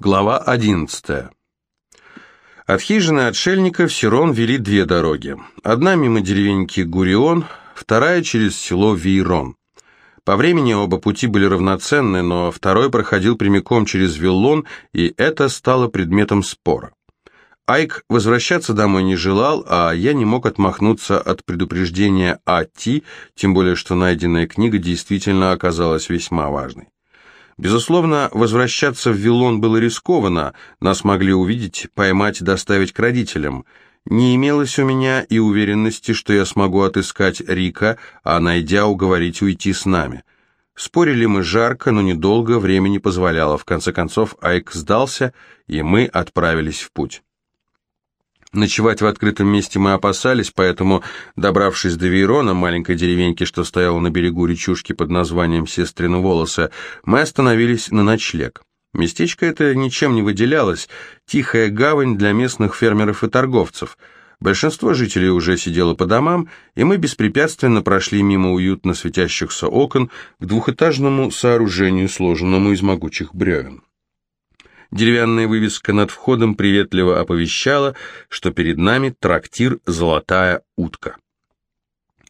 Глава 11. От хижины отшельника в Сирон вели две дороги. Одна мимо деревеньки Гурион, вторая через село Вейрон. По времени оба пути были равноценны, но второй проходил прямиком через Виллон, и это стало предметом спора. Айк возвращаться домой не желал, а я не мог отмахнуться от предупреждения Ати, тем более что найденная книга действительно оказалась весьма важной. Безусловно, возвращаться в Вилон было рискованно, нас могли увидеть, поймать и доставить к родителям. Не имелось у меня и уверенности, что я смогу отыскать Рика, а найдя, уговорить уйти с нами. Спорили мы жарко, но недолго, времени позволяло. В конце концов Айк сдался, и мы отправились в путь. Ночевать в открытом месте мы опасались, поэтому, добравшись до Вейрона, маленькой деревеньки, что стояла на берегу речушки под названием Сестрины волосы, мы остановились на ночлег. Местечко это ничем не выделялось, тихая гавань для местных фермеров и торговцев. Большинство жителей уже сидело по домам, и мы беспрепятственно прошли мимо уютно светящихся окон к двухэтажному сооружению, сложенному из могучих бревен. Деревянная вывеска над входом приветливо оповещала, что перед нами трактир «Золотая утка».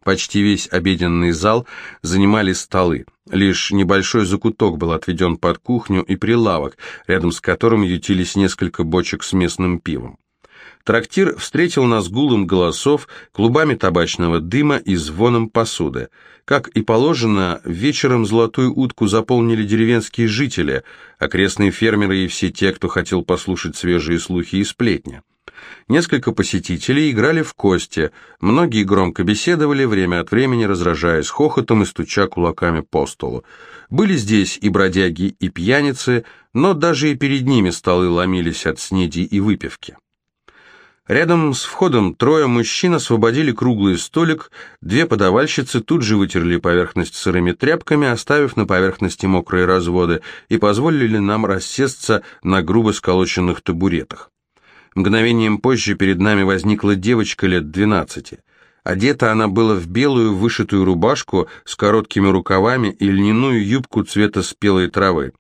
Почти весь обеденный зал занимали столы. Лишь небольшой закуток был отведен под кухню и прилавок, рядом с которым ютились несколько бочек с местным пивом. Трактир встретил нас гулом голосов, клубами табачного дыма и звоном посуды. Как и положено, вечером золотую утку заполнили деревенские жители, окрестные фермеры и все те, кто хотел послушать свежие слухи и сплетни. Несколько посетителей играли в кости, многие громко беседовали, время от времени разражаясь хохотом и стуча кулаками по столу. Были здесь и бродяги, и пьяницы, но даже и перед ними столы ломились от снеди и выпивки. Рядом с входом трое мужчин освободили круглый столик, две подавальщицы тут же вытерли поверхность сырыми тряпками, оставив на поверхности мокрые разводы, и позволили нам рассесться на грубо сколоченных табуретах. Мгновением позже перед нами возникла девочка лет двенадцати. Одета она была в белую вышитую рубашку с короткими рукавами и льняную юбку цвета спелой травы.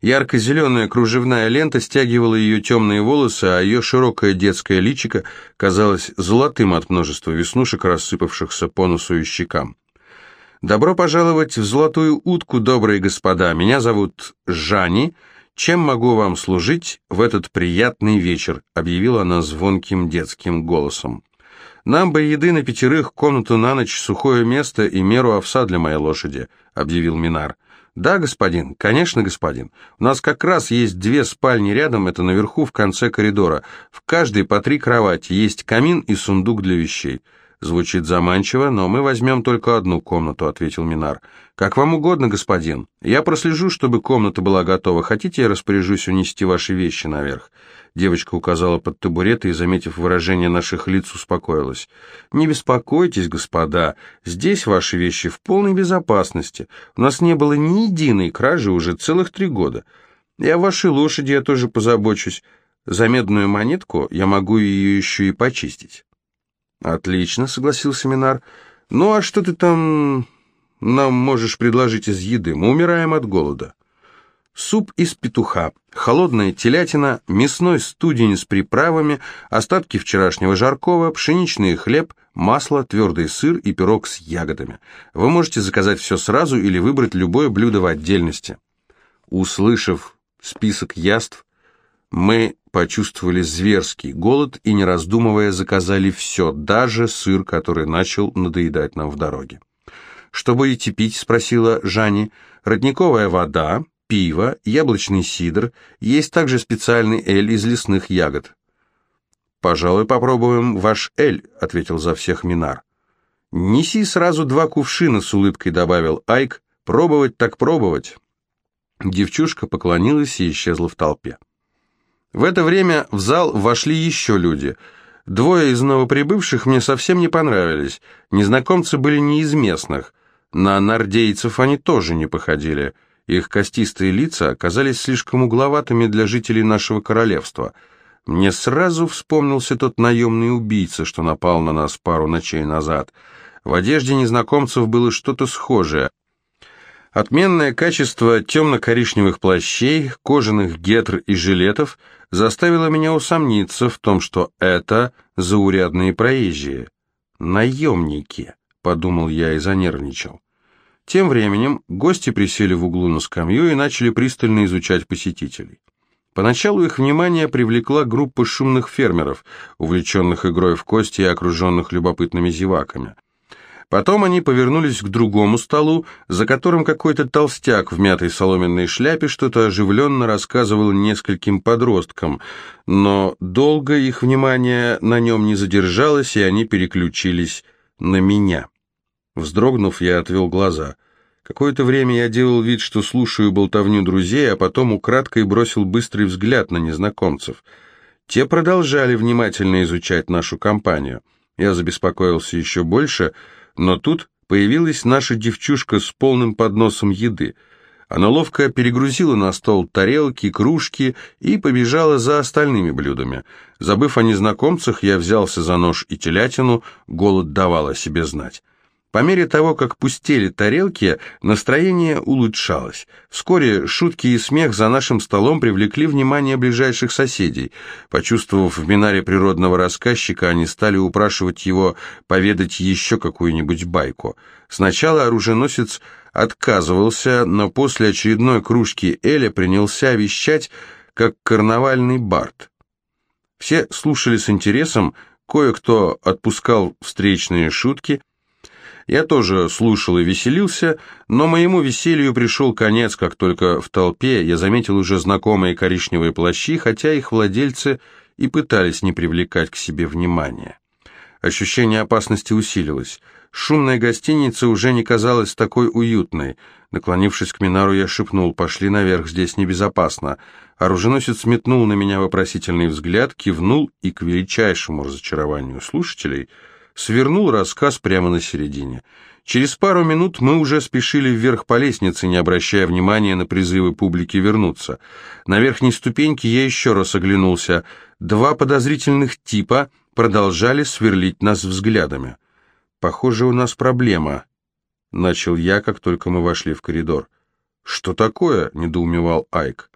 Ярко-зеленая кружевная лента стягивала ее темные волосы, а ее широкое детское личико казалось золотым от множества веснушек, рассыпавшихся по носу и щекам. «Добро пожаловать в золотую утку, добрые господа. Меня зовут Жани. Чем могу вам служить в этот приятный вечер?» — объявила она звонким детским голосом. «Нам бы еды на пятерых, комнату на ночь, сухое место и меру овса для моей лошади», — объявил Минар. «Да, господин, конечно, господин. У нас как раз есть две спальни рядом, это наверху в конце коридора. В каждой по три кровати, есть камин и сундук для вещей». «Звучит заманчиво, но мы возьмем только одну комнату», — ответил Минар. «Как вам угодно, господин. Я прослежу, чтобы комната была готова. Хотите, я распоряжусь унести ваши вещи наверх?» Девочка указала под табурет и, заметив выражение наших лиц, успокоилась. «Не беспокойтесь, господа, здесь ваши вещи в полной безопасности. У нас не было ни единой кражи уже целых три года. И о вашей лошади я тоже позабочусь. За медную монетку я могу ее еще и почистить». «Отлично», — согласился Минар. «Ну а что ты там нам можешь предложить из еды? Мы умираем от голода». Суп из петуха, холодная телятина, мясной студень с приправами, остатки вчерашнего жаркого, пшеничный хлеб, масло, твердый сыр и пирог с ягодами. Вы можете заказать все сразу или выбрать любое блюдо в отдельности. Услышав список яств, мы почувствовали зверский голод и, не раздумывая, заказали все, даже сыр, который начал надоедать нам в дороге. «Что будете пить?» — спросила Жанни. «Родниковая вода, пиво, яблочный сидр, есть также специальный эль из лесных ягод». «Пожалуй, попробуем ваш эль», — ответил за всех Минар. «Неси сразу два кувшина», — с улыбкой добавил Айк. «Пробовать так пробовать». Девчушка поклонилась и исчезла в толпе. В это время в зал вошли еще люди. Двое из новоприбывших мне совсем не понравились. Незнакомцы были не из местных. На нардейцев они тоже не походили. Их костистые лица оказались слишком угловатыми для жителей нашего королевства. Мне сразу вспомнился тот наемный убийца, что напал на нас пару ночей назад. В одежде незнакомцев было что-то схожее. Отменное качество темно-коричневых плащей, кожаных гетр и жилетов заставило меня усомниться в том, что это заурядные проезжие. «Наемники», — подумал я и занервничал. Тем временем гости присели в углу на скамью и начали пристально изучать посетителей. Поначалу их внимание привлекла группа шумных фермеров, увлеченных игрой в кости и окруженных любопытными зеваками — Потом они повернулись к другому столу, за которым какой-то толстяк в мятой соломенной шляпе что-то оживленно рассказывал нескольким подросткам, но долго их внимание на нем не задержалось, и они переключились на меня. Вздрогнув, я отвел глаза. Какое-то время я делал вид, что слушаю болтовню друзей, а потом украдкой бросил быстрый взгляд на незнакомцев. Те продолжали внимательно изучать нашу компанию. Я забеспокоился еще больше — но тут появилась наша девчушка с полным подносом еды. Она ловко перегрузила на стол тарелки, кружки и побежала за остальными блюдами. Забыв о незнакомцах, я взялся за нож и телятину, голод давал о себе знать. По мере того, как пустели тарелки, настроение улучшалось. Вскоре шутки и смех за нашим столом привлекли внимание ближайших соседей. Почувствовав в Минаре природного рассказчика, они стали упрашивать его поведать еще какую-нибудь байку. Сначала оруженосец отказывался, но после очередной кружки Эля принялся вещать, как карнавальный бард. Все слушали с интересом, кое-кто отпускал встречные шутки, я тоже слушал и веселился, но моему веселью пришел конец, как только в толпе я заметил уже знакомые коричневые плащи, хотя их владельцы и пытались не привлекать к себе внимания. Ощущение опасности усилилось. Шумная гостиница уже не казалась такой уютной. Наклонившись к Минару, я шепнул, «Пошли наверх, здесь небезопасно». Оруженосец метнул на меня вопросительный взгляд, кивнул и, к величайшему разочарованию слушателей, — свернул рассказ прямо на середине. Через пару минут мы уже спешили вверх по лестнице, не обращая внимания на призывы публики вернуться. На верхней ступеньке я еще раз оглянулся. Два подозрительных типа продолжали сверлить нас взглядами. «Похоже, у нас проблема», — начал я, как только мы вошли в коридор. «Что такое?» — недоумевал Айк.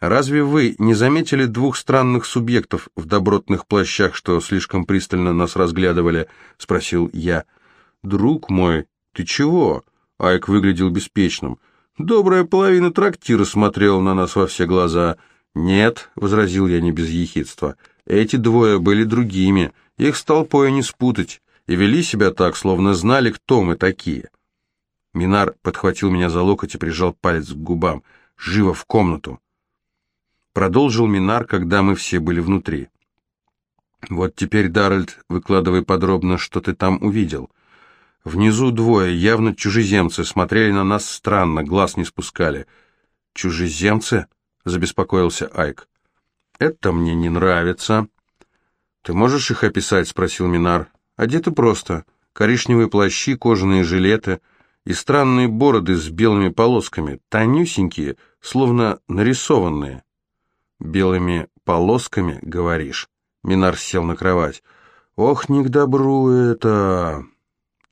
Разве вы не заметили двух странных субъектов в добротных плащах, что слишком пристально нас разглядывали?» — спросил я. «Друг мой, ты чего?» — Айк выглядел беспечным. «Добрая половина трактира смотрела на нас во все глаза». «Нет», — возразил я не без ехидства, — «эти двое были другими, их с толпой не спутать, и вели себя так, словно знали, кто мы такие». Минар подхватил меня за локоть и прижал палец к губам. «Живо в комнату!» Продолжил Минар, когда мы все были внутри. «Вот теперь, Даральд, выкладывай подробно, что ты там увидел. Внизу двое, явно чужеземцы, смотрели на нас странно, глаз не спускали». «Чужеземцы?» — забеспокоился Айк. «Это мне не нравится». «Ты можешь их описать?» — спросил Минар. «Одеты просто. Коричневые плащи, кожаные жилеты и странные бороды с белыми полосками, тонюсенькие, словно нарисованные». «Белыми полосками, говоришь?» Минар сел на кровать. «Ох, не к добру это!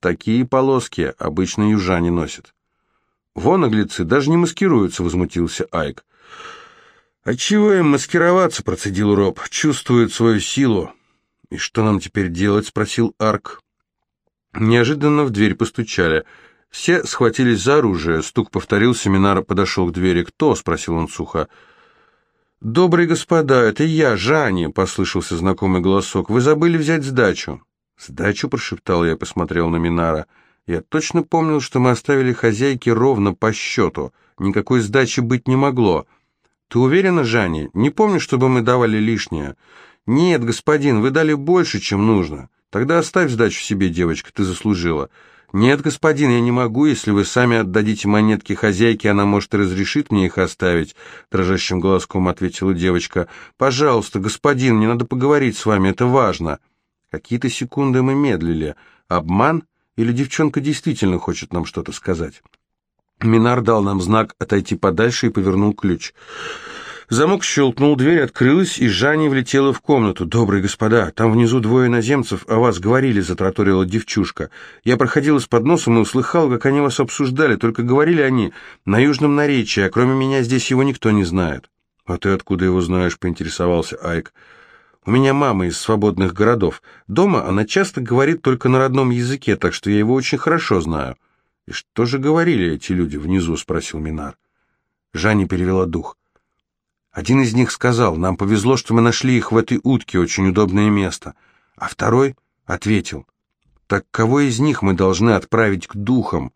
Такие полоски обычно южане носят». «Вон наглецы даже не маскируются», — возмутился Айк. «А чего им маскироваться?» — процедил Роб. «Чувствуют свою силу». «И что нам теперь делать?» — спросил Арк. Неожиданно в дверь постучали. Все схватились за оружие. Стук повторился, Минар подошел к двери. «Кто?» — спросил он сухо. «Добрые господа, это я, Жанни», — послышался знакомый голосок. «Вы забыли взять сдачу». «Сдачу?» — прошептал я и посмотрел на Минара. Я точно помнил, что мы оставили хозяйке ровно по счету. Никакой сдачи быть не могло. «Ты уверена, Жанни? Не помню, чтобы мы давали лишнее». «Нет, господин, вы дали больше, чем нужно. Тогда оставь сдачу себе, девочка, ты заслужила». «Нет, господин, я не могу. Если вы сами отдадите монетки хозяйке, она, может, и разрешит мне их оставить», — дрожащим голоском ответила девочка. «Пожалуйста, господин, мне надо поговорить с вами, это важно». Какие-то секунды мы медлили. Обман? Или девчонка действительно хочет нам что-то сказать? Минар дал нам знак отойти подальше и повернул ключ. Замок щелкнул, дверь открылась, и Жанни влетела в комнату. «Добрые господа, там внизу двое иноземцев, о вас говорили», — затраторила девчушка. «Я проходила с подносом и услыхал, как они вас обсуждали, только говорили они на южном наречии, а кроме меня здесь его никто не знает». «А ты откуда его знаешь?» — поинтересовался Айк. «У меня мама из свободных городов. Дома она часто говорит только на родном языке, так что я его очень хорошо знаю». «И что же говорили эти люди внизу?» — спросил Минар. Жанни перевела дух. Один из них сказал, нам повезло, что мы нашли их в этой утке, очень удобное место. А второй ответил, так кого из них мы должны отправить к духам?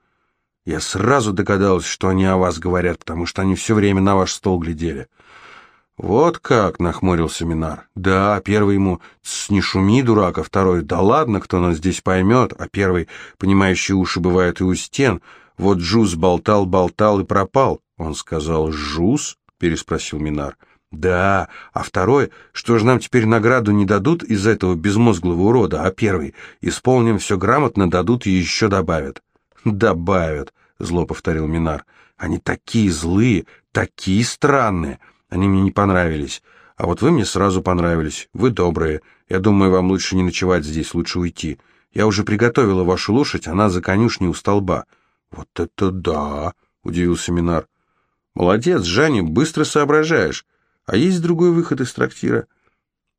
Я сразу догадался, что они о вас говорят, потому что они все время на ваш стол глядели. «Вот как!» — нахмурился Минар. «Да, первый ему «не шуми, дурак», а второй «да ладно, кто нас здесь поймет», а первый «понимающие уши бывают и у стен». Вот Джуз болтал, болтал и пропал. Он сказал «Жуз?» Переспросил Минар. «Да, а второй, что же нам теперь награду не дадут из-за этого безмозглого урода, а первый, исполним все грамотно, дадут и еще добавят». «Добавят», — зло повторил Минар. «Они такие злые, такие странные. Они мне не понравились. А вот вы мне сразу понравились. Вы добрые. Я думаю, вам лучше не ночевать здесь, лучше уйти. Я уже приготовила вашу лошадь, она за конюшней у столба». «Вот это да!» — удивился Минар. Молодец, Жанни, быстро соображаешь. А есть другой выход из трактира?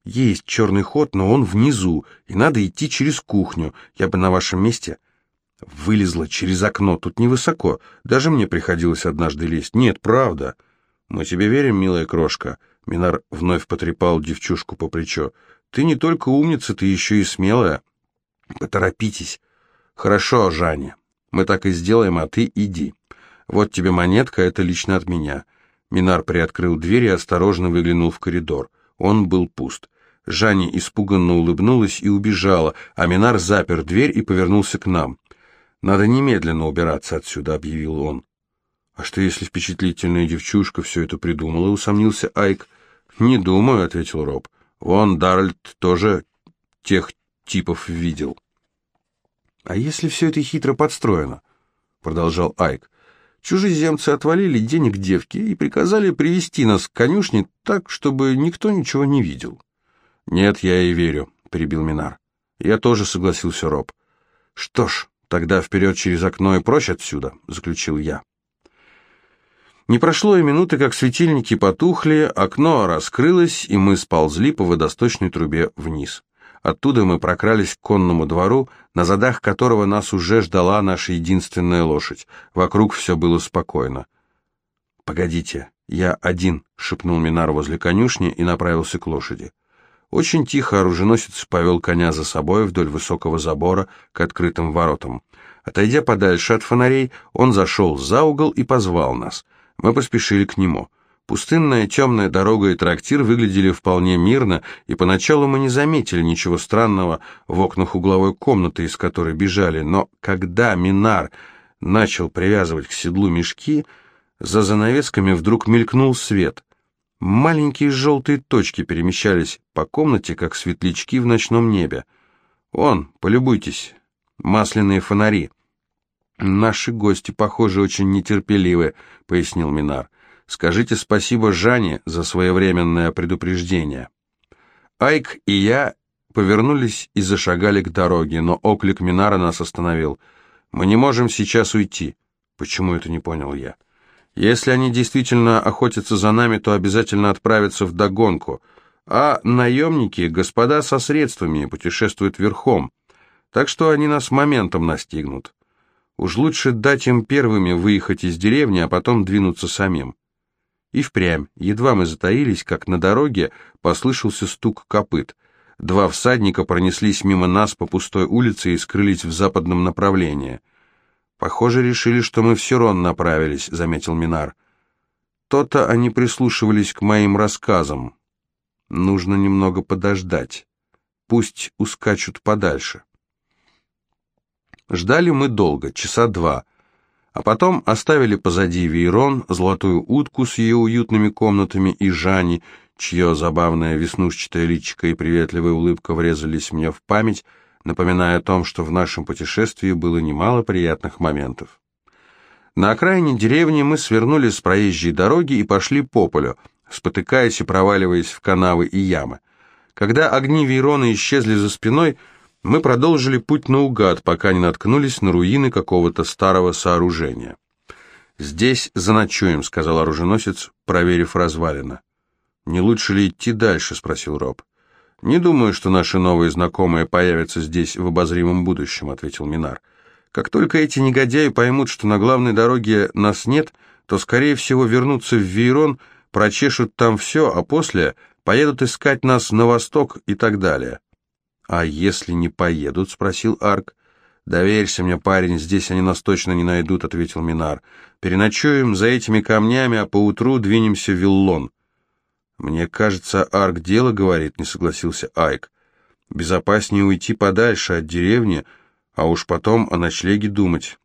Есть черный ход, но он внизу, и надо идти через кухню. Я бы на вашем месте вылезла через окно, тут невысоко. Даже мне приходилось однажды лезть. Нет, правда. Мы тебе верим, милая крошка. Минар вновь потрепал девчушку по плечу. Ты не только умница, ты еще и смелая. Поторопитесь. Хорошо, Жанни. Мы так и сделаем, а ты иди. «Вот тебе монетка, это лично от меня». Минар приоткрыл дверь и осторожно выглянул в коридор. Он был пуст. Жанни испуганно улыбнулась и убежала, а Минар запер дверь и повернулся к нам. «Надо немедленно убираться отсюда», — объявил он. «А что, если впечатлительная девчушка все это придумала?» — усомнился Айк. «Не думаю», — ответил Роб. «Вон Даральд тоже тех типов видел». «А если все это хитро подстроено?» — продолжал Айк. Чужеземцы отвалили денег девке и приказали привести нас к конюшне так, чтобы никто ничего не видел. «Нет, я и верю», — перебил Минар. «Я тоже согласился, Роб». «Что ж, тогда вперед через окно и прочь отсюда», — заключил я. Не прошло и минуты, как светильники потухли, окно раскрылось, и мы сползли по водосточной трубе вниз. Оттуда мы прокрались к конному двору, на задах которого нас уже ждала наша единственная лошадь. Вокруг все было спокойно. «Погодите, я один», — шепнул Минар возле конюшни и направился к лошади. Очень тихо оруженосец повел коня за собой вдоль высокого забора к открытым воротам. Отойдя подальше от фонарей, он зашел за угол и позвал нас. Мы поспешили к нему — Пустынная темная дорога и трактир выглядели вполне мирно, и поначалу мы не заметили ничего странного в окнах угловой комнаты, из которой бежали, но когда Минар начал привязывать к седлу мешки, за занавесками вдруг мелькнул свет. Маленькие желтые точки перемещались по комнате, как светлячки в ночном небе. «Вон, полюбуйтесь, масляные фонари». «Наши гости, похоже, очень нетерпеливы», — пояснил Минар. Скажите спасибо Жанне за своевременное предупреждение. Айк и я повернулись и зашагали к дороге, но оклик Минара нас остановил. Мы не можем сейчас уйти. Почему это не понял я? Если они действительно охотятся за нами, то обязательно отправятся в догонку. А наемники, господа со средствами, путешествуют верхом. Так что они нас моментом настигнут. Уж лучше дать им первыми выехать из деревни, а потом двинуться самим. И впрямь, едва мы затаились, как на дороге послышался стук копыт. Два всадника пронеслись мимо нас по пустой улице и скрылись в западном направлении. «Похоже, решили, что мы в Сирон направились», — заметил Минар. «То-то они прислушивались к моим рассказам. Нужно немного подождать. Пусть ускачут подальше». Ждали мы долго, часа два — а потом оставили позади Вейрон, золотую утку с ее уютными комнатами и Жани, чье забавное веснушчатое личико и приветливая улыбка врезались мне в память, напоминая о том, что в нашем путешествии было немало приятных моментов. На окраине деревни мы свернули с проезжей дороги и пошли по полю. спотыкаясь и проваливаясь в канавы и ямы. Когда огни Вейрона исчезли за спиной, мы продолжили путь наугад, пока не наткнулись на руины какого-то старого сооружения. «Здесь заночуем», — сказал оруженосец, проверив развалина. «Не лучше ли идти дальше?» — спросил Роб. «Не думаю, что наши новые знакомые появятся здесь в обозримом будущем», — ответил Минар. «Как только эти негодяи поймут, что на главной дороге нас нет, то, скорее всего, вернутся в Вейрон, прочешут там все, а после поедут искать нас на восток и так далее». «А если не поедут?» — спросил Арк. «Доверься мне, парень, здесь они нас точно не найдут», — ответил Минар. «Переночуем за этими камнями, а поутру двинемся в Виллон». «Мне кажется, Арк дело говорит», — не согласился Айк. «Безопаснее уйти подальше от деревни, а уж потом о ночлеге думать».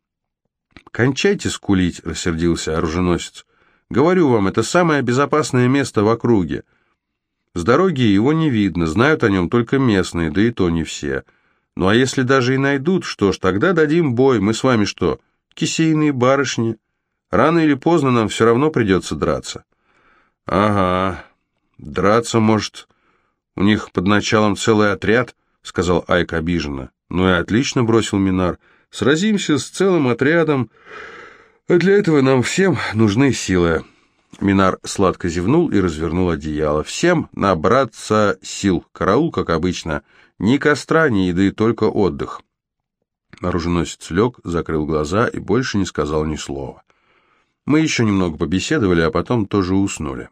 «Кончайте скулить», — рассердился оруженосец. «Говорю вам, это самое безопасное место в округе». С дороги его не видно, знают о нем только местные, да и то не все. Ну а если даже и найдут, что ж, тогда дадим бой, мы с вами что, кисейные барышни? Рано или поздно нам все равно придется драться. Ага, драться, может, у них под началом целый отряд, сказал Айк обиженно. Ну и отлично, бросил Минар. Сразимся с целым отрядом, а для этого нам всем нужны силы. Минар сладко зевнул и развернул одеяло. «Всем набраться сил. Караул, как обычно. Ни костра, ни еды, только отдых». Оруженосец лег, закрыл глаза и больше не сказал ни слова. Мы еще немного побеседовали, а потом тоже уснули.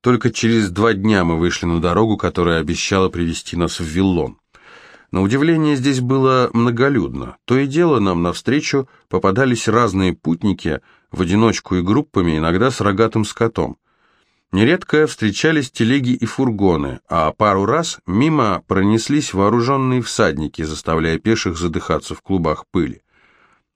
Только через два дня мы вышли на дорогу, которая обещала привести нас в Виллон. На удивление здесь было многолюдно. То и дело нам навстречу попадались разные путники – в одиночку и группами, иногда с рогатым скотом. Нередко встречались телеги и фургоны, а пару раз мимо пронеслись вооруженные всадники, заставляя пеших задыхаться в клубах пыли.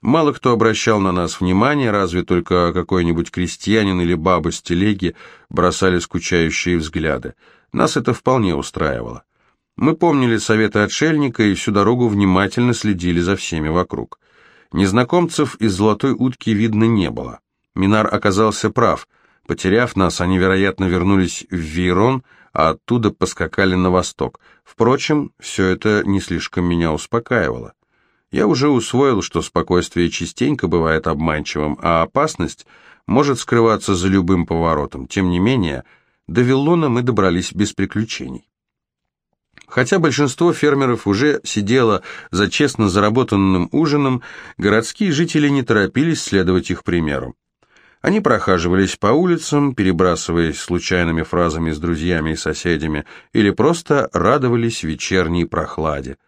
Мало кто обращал на нас внимание, разве только какой-нибудь крестьянин или баба с телеги бросали скучающие взгляды. Нас это вполне устраивало. Мы помнили советы отшельника и всю дорогу внимательно следили за всеми вокруг. Незнакомцев из «Золотой утки» видно не было. Минар оказался прав. Потеряв нас, они, вероятно, вернулись в Вейрон, а оттуда поскакали на восток. Впрочем, все это не слишком меня успокаивало. Я уже усвоил, что спокойствие частенько бывает обманчивым, а опасность может скрываться за любым поворотом. Тем не менее, до Виллона мы добрались без приключений. Хотя большинство фермеров уже сидело за честно заработанным ужином, городские жители не торопились следовать их примеру. Они прохаживались по улицам, перебрасываясь случайными фразами с друзьями и соседями, или просто радовались вечерней прохладе.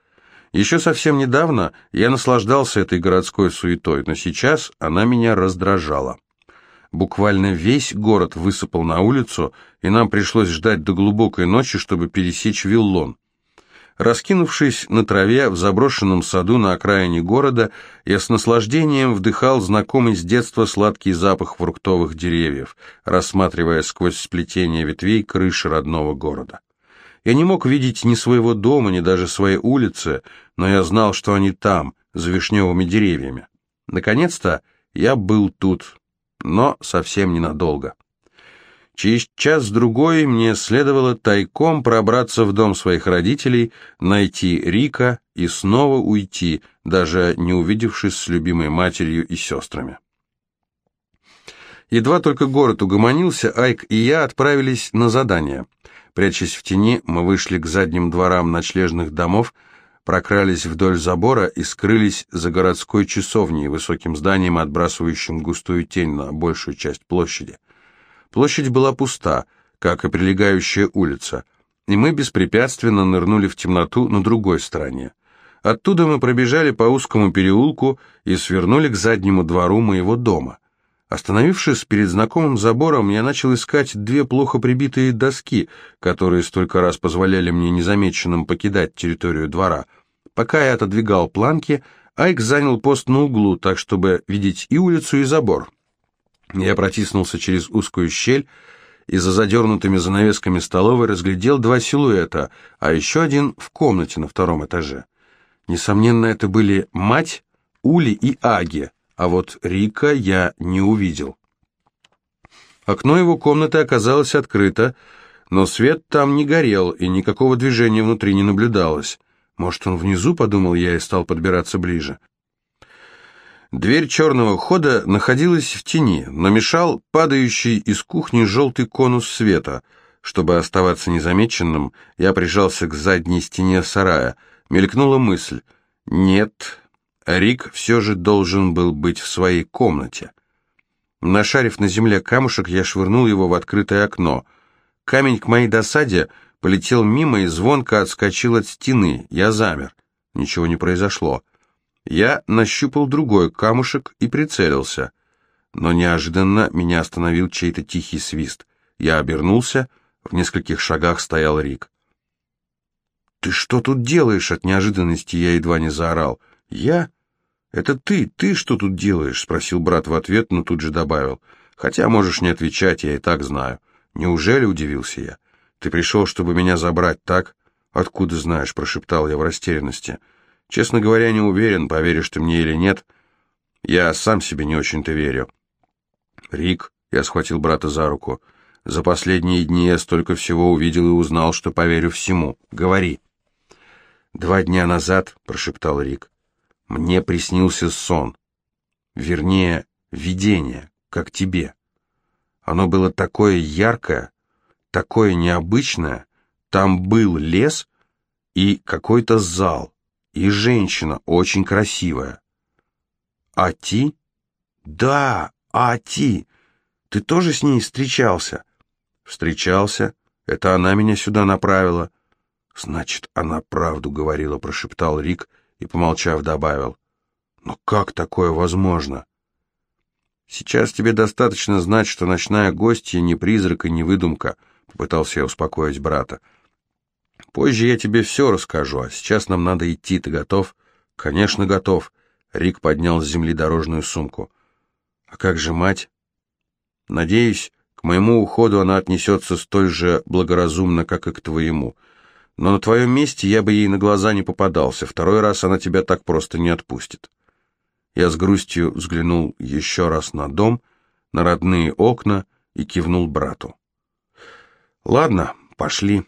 Еще совсем недавно я наслаждался этой городской суетой, но сейчас она меня раздражала. Буквально весь город высыпал на улицу, и нам пришлось ждать до глубокой ночи, чтобы пересечь Виллон. Раскинувшись на траве в заброшенном саду на окраине города, я с наслаждением вдыхал знакомый с детства сладкий запах фруктовых деревьев, рассматривая сквозь сплетение ветвей крыши родного города. Я не мог видеть ни своего дома, ни даже своей улицы, но я знал, что они там, за вишневыми деревьями. Наконец-то я был тут, но совсем ненадолго. Через час-другой мне следовало тайком пробраться в дом своих родителей, найти Рика и снова уйти, даже не увидевшись с любимой матерью и сестрами. Едва только город угомонился, Айк и я отправились на задание. Прячась в тени, мы вышли к задним дворам ночлежных домов, прокрались вдоль забора и скрылись за городской часовней, высоким зданием, отбрасывающим густую тень на большую часть площади. Площадь была пуста, как и прилегающая улица, и мы беспрепятственно нырнули в темноту на другой стороне. Оттуда мы пробежали по узкому переулку и свернули к заднему двору моего дома. Остановившись перед знакомым забором, я начал искать две плохо прибитые доски, которые столько раз позволяли мне незамеченным покидать территорию двора. Пока я отодвигал планки, Айк занял пост на углу, так чтобы видеть и улицу, и забор. Я протиснулся через узкую щель и за задернутыми занавесками столовой разглядел два силуэта, а еще один в комнате на втором этаже. Несомненно, это были мать, Ули и Аги, а вот Рика я не увидел. Окно его комнаты оказалось открыто, но свет там не горел, и никакого движения внутри не наблюдалось. Может, он внизу, подумал я и стал подбираться ближе. Дверь черного хода находилась в тени, но мешал падающий из кухни желтый конус света. Чтобы оставаться незамеченным, я прижался к задней стене сарая. Мелькнула мысль. Нет, Рик все же должен был быть в своей комнате. Нашарив на земле камушек, я швырнул его в открытое окно. Камень к моей досаде полетел мимо и звонко отскочил от стены. Я замер. Ничего не произошло. Я нащупал другой камушек и прицелился. Но неожиданно меня остановил чей-то тихий свист. Я обернулся, в нескольких шагах стоял Рик. «Ты что тут делаешь?» От неожиданности я едва не заорал. «Я? Это ты, ты что тут делаешь?» Спросил брат в ответ, но тут же добавил. «Хотя можешь не отвечать, я и так знаю». «Неужели?» — удивился я. «Ты пришел, чтобы меня забрать, так?» «Откуда знаешь?» — прошептал я в растерянности. «Честно говоря, не уверен, поверишь ты мне или нет. Я сам себе не очень-то верю». «Рик», — я схватил брата за руку, — «за последние дни я столько всего увидел и узнал, что поверю всему. Говори». «Два дня назад», — прошептал Рик, — «мне приснился сон. Вернее, видение, как тебе». Оно было такое яркое, такое необычное. Там был лес и какой-то зал, и женщина очень красивая. Ати? Да, Ати. Ты тоже с ней встречался? Встречался. Это она меня сюда направила. Значит, она правду говорила, прошептал Рик и, помолчав, добавил. Но как такое возможно? «Сейчас тебе достаточно знать, что ночная гостья не призрак и не выдумка», — попытался я успокоить брата. «Позже я тебе все расскажу, а сейчас нам надо идти. Ты готов?» «Конечно, готов». Рик поднял с земли дорожную сумку. «А как же мать?» «Надеюсь, к моему уходу она отнесется столь же благоразумно, как и к твоему. Но на твоем месте я бы ей на глаза не попадался. Второй раз она тебя так просто не отпустит». Я с грустью взглянул еще раз на дом, на родные окна и кивнул брату. «Ладно, пошли».